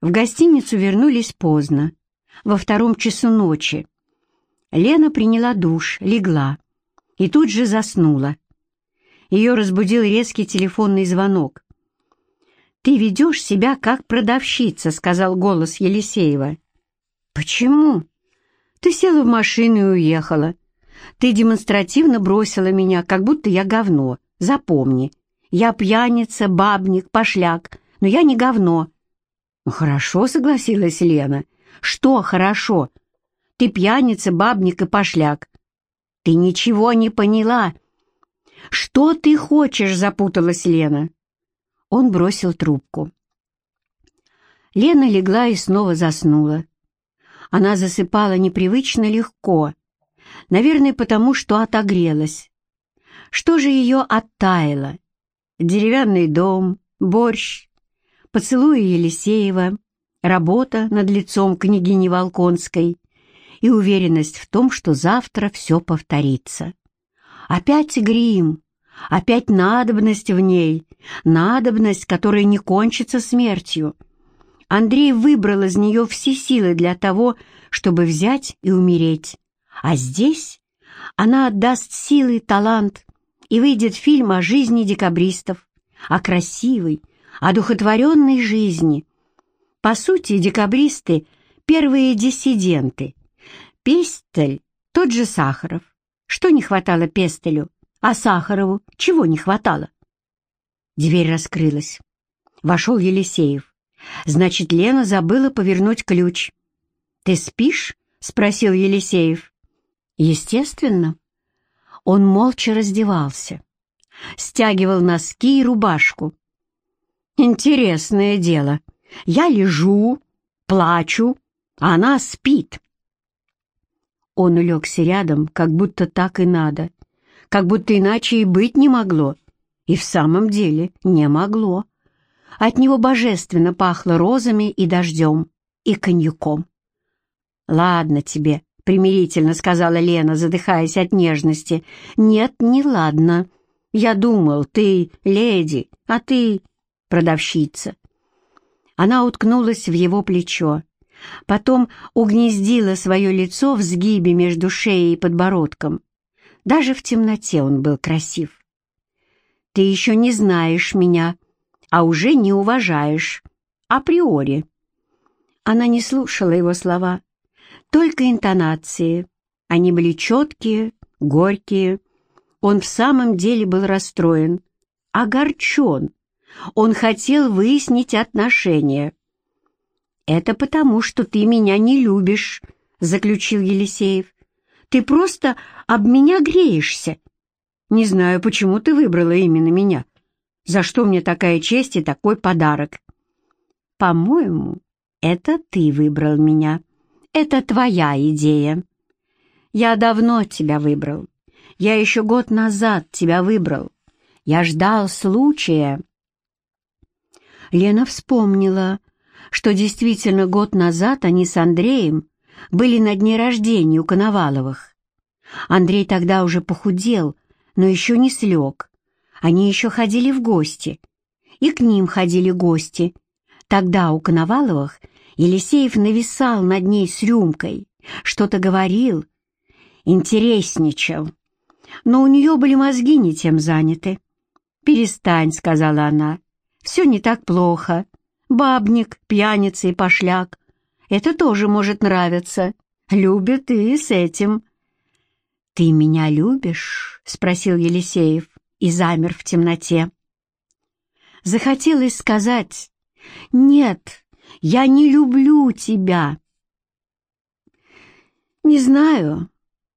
В гостиницу вернулись поздно, во втором часу ночи. Лена приняла душ, легла и тут же заснула. Ее разбудил резкий телефонный звонок. «Ты ведешь себя как продавщица», — сказал голос Елисеева. «Почему?» «Ты села в машину и уехала. Ты демонстративно бросила меня, как будто я говно. Запомни, я пьяница, бабник, пошляк, но я не говно». «Ну, «Хорошо», — согласилась Лена. «Что хорошо? Ты пьяница, бабник и пошляк. Ты ничего не поняла». «Что ты хочешь?» — запуталась Лена. Он бросил трубку. Лена легла и снова заснула. Она засыпала непривычно легко, наверное, потому что отогрелась. Что же ее оттаяло? Деревянный дом, борщ, поцелуи Елисеева, работа над лицом княгини Волконской и уверенность в том, что завтра все повторится. Опять грим, опять надобность в ней, надобность, которая не кончится смертью. Андрей выбрал из нее все силы для того, чтобы взять и умереть. А здесь она отдаст силы, талант, и выйдет фильм о жизни декабристов, о красивой, одухотворенной жизни. По сути, декабристы — первые диссиденты. Пестель — тот же Сахаров. Что не хватало Пестелю? А Сахарову чего не хватало? Дверь раскрылась. Вошел Елисеев. Значит, Лена забыла повернуть ключ. «Ты спишь?» — спросил Елисеев. «Естественно». Он молча раздевался, стягивал носки и рубашку. «Интересное дело. Я лежу, плачу, а она спит». Он улегся рядом, как будто так и надо, как будто иначе и быть не могло. И в самом деле не могло. От него божественно пахло розами и дождем, и коньяком. «Ладно тебе», — примирительно сказала Лена, задыхаясь от нежности. «Нет, не ладно. Я думал, ты леди, а ты продавщица». Она уткнулась в его плечо, потом угнездила свое лицо в сгибе между шеей и подбородком. Даже в темноте он был красив. «Ты еще не знаешь меня», а уже не уважаешь. Априори. Она не слушала его слова, только интонации. Они были четкие, горькие. Он в самом деле был расстроен, огорчен. Он хотел выяснить отношения. «Это потому, что ты меня не любишь», — заключил Елисеев. «Ты просто об меня греешься. Не знаю, почему ты выбрала именно меня. За что мне такая честь и такой подарок? По-моему, это ты выбрал меня. Это твоя идея. Я давно тебя выбрал. Я еще год назад тебя выбрал. Я ждал случая. Лена вспомнила, что действительно год назад они с Андреем были на дне рождения у Коноваловых. Андрей тогда уже похудел, но еще не слег, они еще ходили в гости. И к ним ходили гости. Тогда у Коноваловых Елисеев нависал над ней с рюмкой, что-то говорил, интересничал. Но у нее были мозги не тем заняты. «Перестань», — сказала она, — «все не так плохо. Бабник, пьяница и пошляк. Это тоже может нравиться. Любят и с этим». «Ты меня любишь?» — спросил Елисеев и замер в темноте. Захотелось сказать «Нет, я не люблю тебя». Не знаю,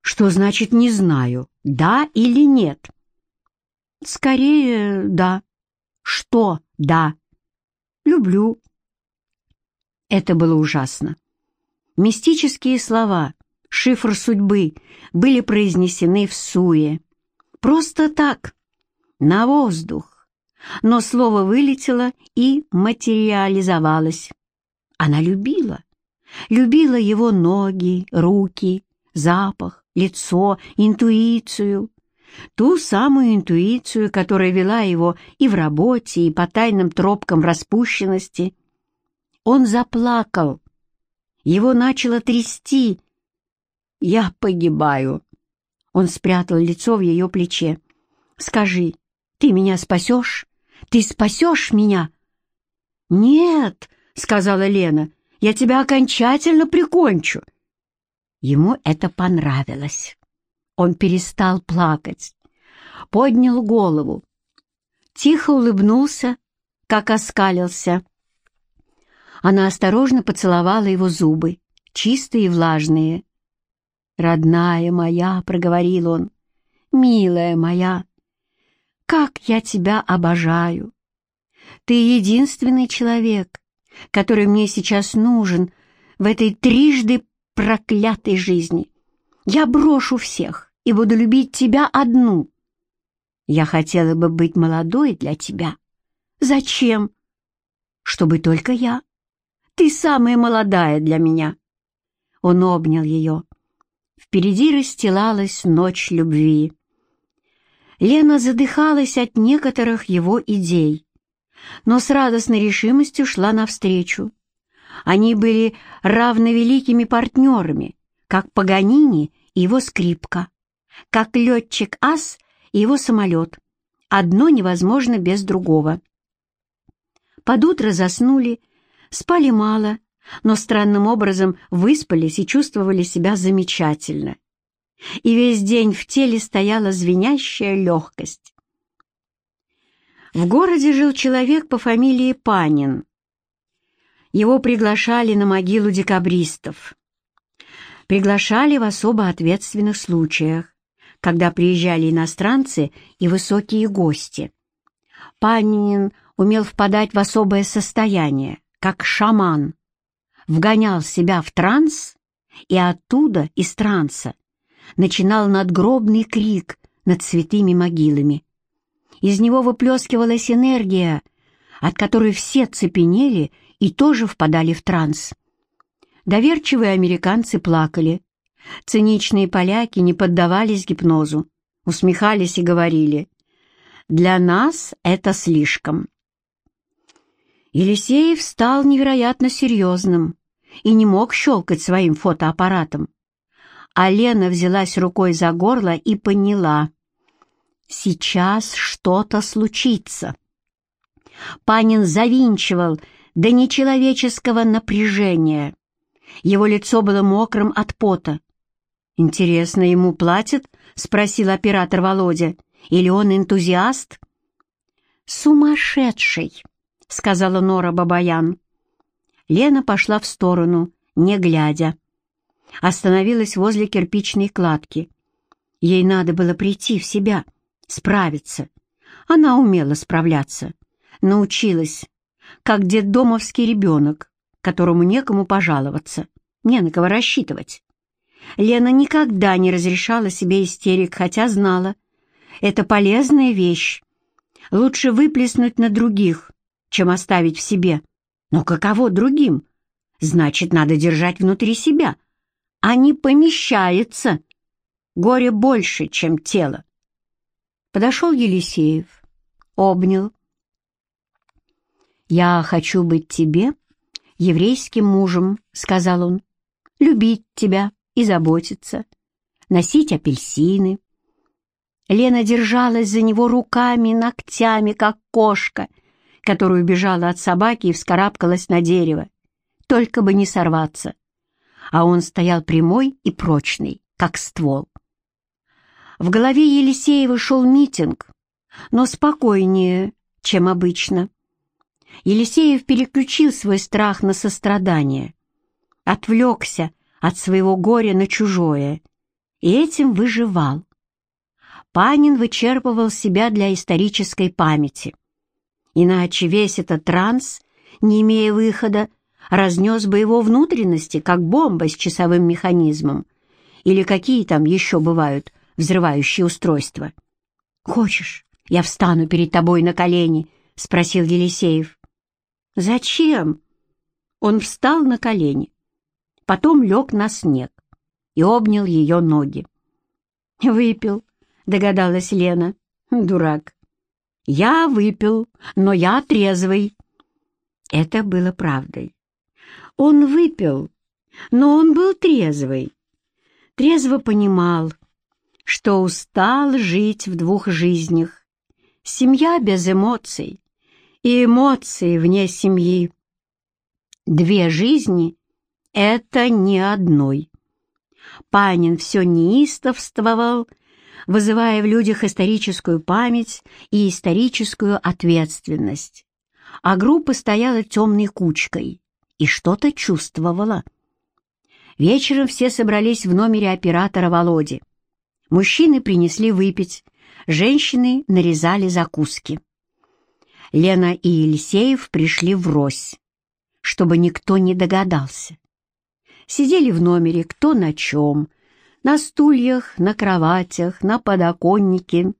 что значит «не знаю», да или нет. Скорее, да. Что «да»? Люблю. Это было ужасно. Мистические слова, шифр судьбы, были произнесены в суе. Просто так, на воздух. Но слово вылетело и материализовалось. Она любила. Любила его ноги, руки, запах, лицо, интуицию. Ту самую интуицию, которая вела его и в работе, и по тайным тропкам распущенности. Он заплакал. Его начало трясти. «Я погибаю». Он спрятал лицо в ее плече. «Скажи, ты меня спасешь? Ты спасешь меня?» «Нет», — сказала Лена, — «я тебя окончательно прикончу». Ему это понравилось. Он перестал плакать, поднял голову, тихо улыбнулся, как оскалился. Она осторожно поцеловала его зубы, чистые и влажные. «Родная моя», — проговорил он, — «милая моя, как я тебя обожаю! Ты единственный человек, который мне сейчас нужен в этой трижды проклятой жизни. Я брошу всех и буду любить тебя одну. Я хотела бы быть молодой для тебя. Зачем? Чтобы только я. Ты самая молодая для меня. Он обнял ее. Впереди расстилалась ночь любви. Лена задыхалась от некоторых его идей, но с радостной решимостью шла навстречу. Они были равновеликими партнерами, как Паганини и его скрипка, как летчик-ас и его самолет. Одно невозможно без другого. Под утро заснули, спали мало, но странным образом выспались и чувствовали себя замечательно. И весь день в теле стояла звенящая легкость. В городе жил человек по фамилии Панин. Его приглашали на могилу декабристов. Приглашали в особо ответственных случаях, когда приезжали иностранцы и высокие гости. Панин умел впадать в особое состояние, как шаман, вгонял себя в транс и оттуда, из транса, начинал надгробный крик над святыми могилами. Из него выплескивалась энергия, от которой все цепенели и тоже впадали в транс. Доверчивые американцы плакали. Циничные поляки не поддавались гипнозу, усмехались и говорили «Для нас это слишком». Елисеев стал невероятно серьезным и не мог щелкать своим фотоаппаратом. А Лена взялась рукой за горло и поняла. Сейчас что-то случится. Панин завинчивал до нечеловеческого напряжения. Его лицо было мокрым от пота. «Интересно, ему платят?» — спросил оператор Володя. «Или он энтузиаст?» «Сумасшедший!» — сказала Нора Бабаян. Лена пошла в сторону, не глядя. Остановилась возле кирпичной кладки. Ей надо было прийти в себя, справиться. Она умела справляться, научилась, как детдомовский ребенок, которому некому пожаловаться, не на кого рассчитывать. Лена никогда не разрешала себе истерик, хотя знала, это полезная вещь. Лучше выплеснуть на других, чем оставить в себе. Но каково другим? Значит, надо держать внутри себя, а не помещается. Горе больше, чем тело. Подошел Елисеев, обнял, «Я хочу быть тебе еврейским мужем», — сказал он, — «любить тебя и заботиться, носить апельсины». Лена держалась за него руками, ногтями, как кошка, которая убежала от собаки и вскарабкалась на дерево, только бы не сорваться. А он стоял прямой и прочный, как ствол. В голове Елисеева шел митинг, но спокойнее, чем обычно. Елисеев переключил свой страх на сострадание, отвлекся от своего горя на чужое и этим выживал. Панин вычерпывал себя для исторической памяти. Иначе весь этот транс, не имея выхода, разнес бы его внутренности, как бомба с часовым механизмом, или какие там еще бывают взрывающие устройства. «Хочешь, я встану перед тобой на колени?» — спросил Елисеев. «Зачем?» Он встал на колени, потом лег на снег и обнял ее ноги. «Выпил», — догадалась Лена. «Дурак». «Я выпил, но я трезвый». Это было правдой. Он выпил, но он был трезвый. Трезво понимал, что устал жить в двух жизнях. Семья без эмоций и эмоции вне семьи. Две жизни — это не одной. Панин все неистовствовал, вызывая в людях историческую память и историческую ответственность. А группа стояла темной кучкой и что-то чувствовала. Вечером все собрались в номере оператора Володи. Мужчины принесли выпить, женщины нарезали закуски. Лена и Елисеев пришли врозь, чтобы никто не догадался. Сидели в номере кто на чем, на стульях, на кроватях, на подоконнике.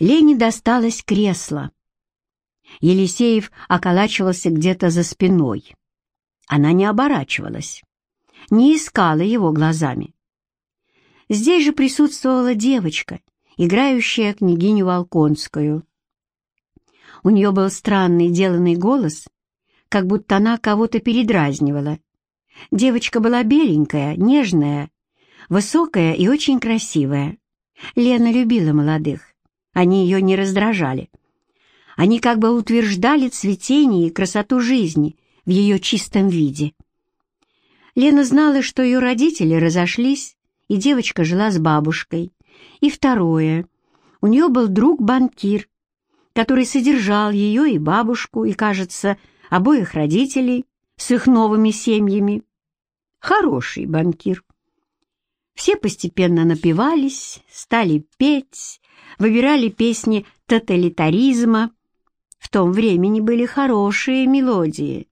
Лене досталось кресло. Елисеев околачивался где-то за спиной. Она не оборачивалась, не искала его глазами. Здесь же присутствовала девочка, играющая княгиню Волконскую. У нее был странный деланный голос, как будто она кого-то передразнивала. Девочка была беленькая, нежная, высокая и очень красивая. Лена любила молодых. Они ее не раздражали. Они как бы утверждали цветение и красоту жизни в ее чистом виде. Лена знала, что ее родители разошлись, и девочка жила с бабушкой. И второе. У нее был друг-банкир, который содержал ее и бабушку, и, кажется, обоих родителей с их новыми семьями. Хороший банкир. Все постепенно напивались, стали петь, выбирали песни тоталитаризма. В том времени были хорошие мелодии.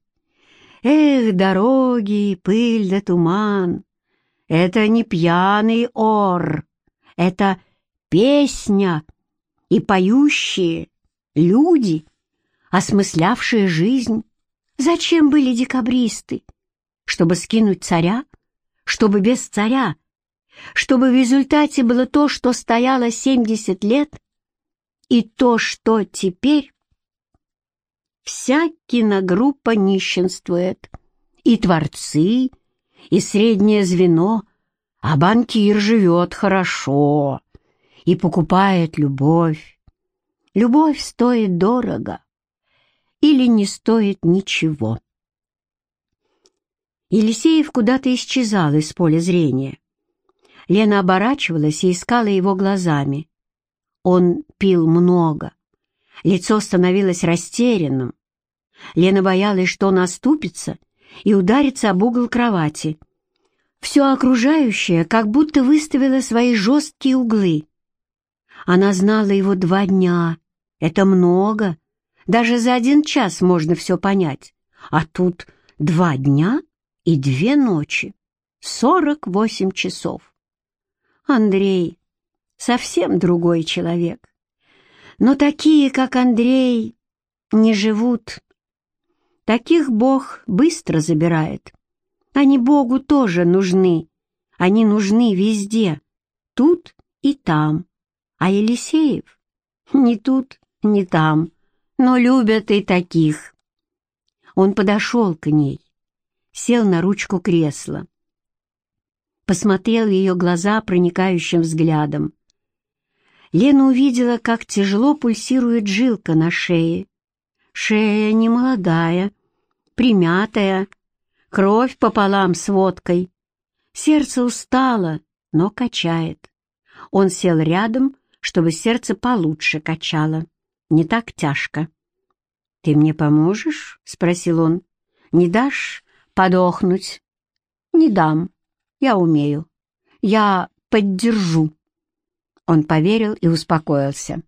Эх, дороги, пыль да туман. Это не пьяный ор, это песня и поющие люди, осмыслявшие жизнь. Зачем были декабристы? Чтобы скинуть царя? Чтобы без царя? Чтобы в результате было то, что стояло 70 лет, и то, что теперь? Вся киногруппа нищенствует. И творцы, и среднее звено, а банкир живет хорошо и покупает любовь. Любовь стоит дорого или не стоит ничего. Елисеев куда-то исчезал из поля зрения. Лена оборачивалась и искала его глазами. Он пил много. Лицо становилось растерянным. Лена боялась, что он оступится и ударится об угол кровати. Все окружающее как будто выставило свои жесткие углы. Она знала его два дня. Это много. Даже за один час можно все понять. А тут два дня и две ночи. Сорок восемь часов. Андрей совсем другой человек. Но такие, как Андрей, не живут. Таких Бог быстро забирает. Они Богу тоже нужны. Они нужны везде, тут и там. А Елисеев ни тут, ни там, но любят и таких. Он подошел к ней, сел на ручку кресла, посмотрел в ее глаза проникающим взглядом. Лена увидела, как тяжело пульсирует жилка на шее. Шея немолодая, примятая, кровь пополам с водкой. Сердце устало, но качает. Он сел рядом, чтобы сердце получше качало. Не так тяжко. «Ты мне поможешь?» — спросил он. «Не дашь подохнуть?» «Не дам. Я умею. Я поддержу». Он поверил и успокоился.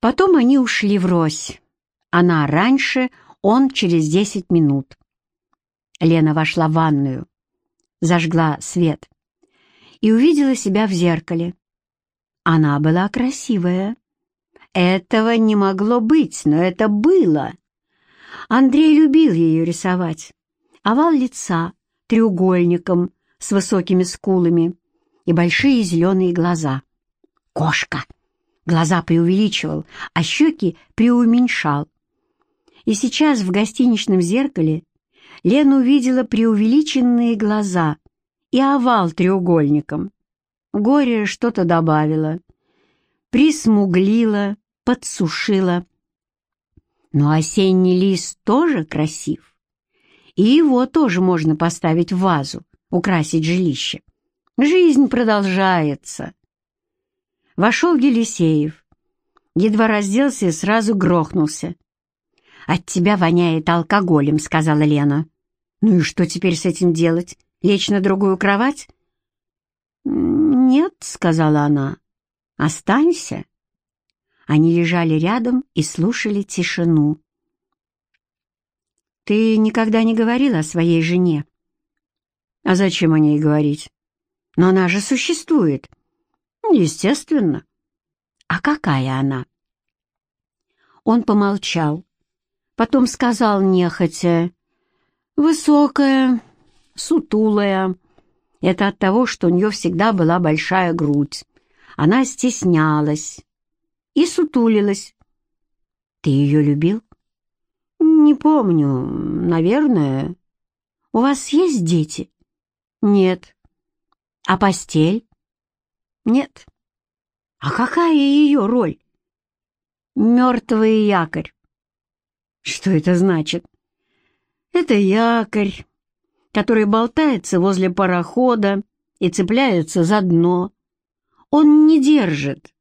Потом они ушли врозь. Она раньше, он через десять минут. Лена вошла в ванную, зажгла свет и увидела себя в зеркале. Она была красивая. Этого не могло быть, но это было. Андрей любил ее рисовать. Овал лица треугольником с высокими скулами и большие зеленые глаза. Кошка! Глаза преувеличивал, а щеки преуменьшал. И сейчас в гостиничном зеркале Лена увидела преувеличенные глаза и овал треугольником. Горе что-то добавило, присмуглило, подсушило. Но осенний лист тоже красив, и его тоже можно поставить в вазу, украсить жилище. Жизнь продолжается. Вошел Елисеев. Едва разделся и сразу грохнулся. «От тебя воняет алкоголем», — сказала Лена. «Ну и что теперь с этим делать? Лечь на другую кровать?» «Нет», — сказала она. «Останься». Они лежали рядом и слушали тишину. «Ты никогда не говорила о своей жене?» «А зачем о ней говорить? Но она же существует». «Естественно». «А какая она?» Он помолчал, потом сказал нехотя, «Высокая, сутулая. Это от того, что у нее всегда была большая грудь. Она стеснялась и сутулилась. Ты ее любил?» «Не помню. Наверное. У вас есть дети?» «Нет». «А постель?» «Нет». «А какая ее роль?» «Мертвый якорь». «Что это значит?» «Это якорь, который болтается возле парохода и цепляется за дно. Он не держит,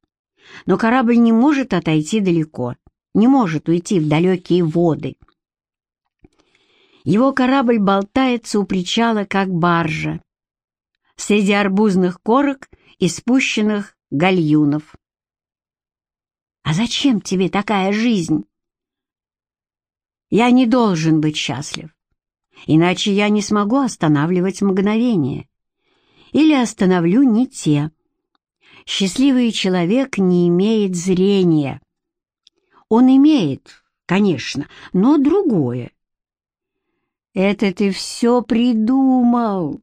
но корабль не может отойти далеко, не может уйти в далекие воды. Его корабль болтается у причала, как баржа, среди арбузных корок и спущенных гальюнов. «А зачем тебе такая жизнь?» «Я не должен быть счастлив, иначе я не смогу останавливать мгновение. Или остановлю не те. Счастливый человек не имеет зрения. Он имеет, конечно, но другое. Это ты все придумал,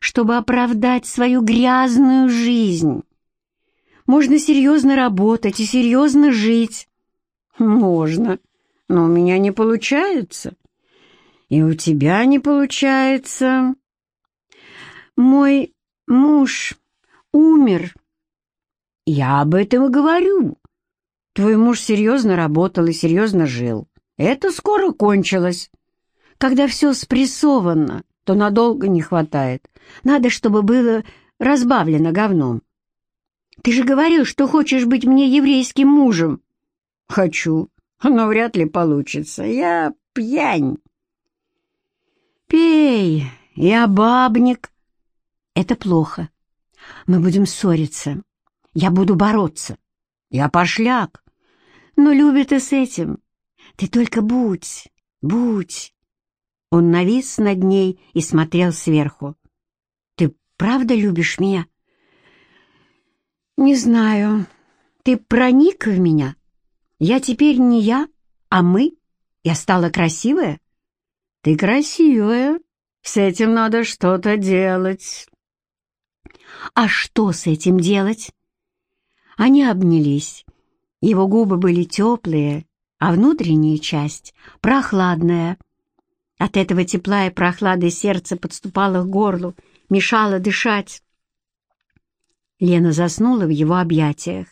чтобы оправдать свою грязную жизнь. Можно серьезно работать и серьезно жить. Можно, но у меня не получается. И у тебя не получается. Мой муж умер. Я об этом и говорю. Твой муж серьезно работал и серьезно жил. Это скоро кончилось. Когда все спрессовано, то надолго не хватает. Надо, чтобы было разбавлено говном. Ты же говорил, что хочешь быть мне еврейским мужем. Хочу, но вряд ли получится. Я пьянь. Пей, я бабник. Это плохо. Мы будем ссориться. Я буду бороться. Я пошляк. Но любит и с этим. Ты только будь, будь. Он навис над ней и смотрел сверху. «Ты правда любишь меня?» «Не знаю. Ты проник в меня. Я теперь не я, а мы. Я стала красивая?» «Ты красивая. С этим надо что-то делать». «А что с этим делать?» Они обнялись. Его губы были теплые, а внутренняя часть — прохладная. От этого тепла и прохлады сердце подступало к горлу, мешало дышать. Лена заснула в его объятиях.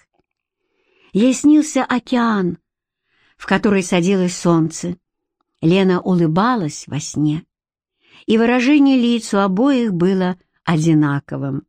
Ей снился океан, в который садилось солнце. Лена улыбалась во сне, и выражение лиц у обоих было одинаковым.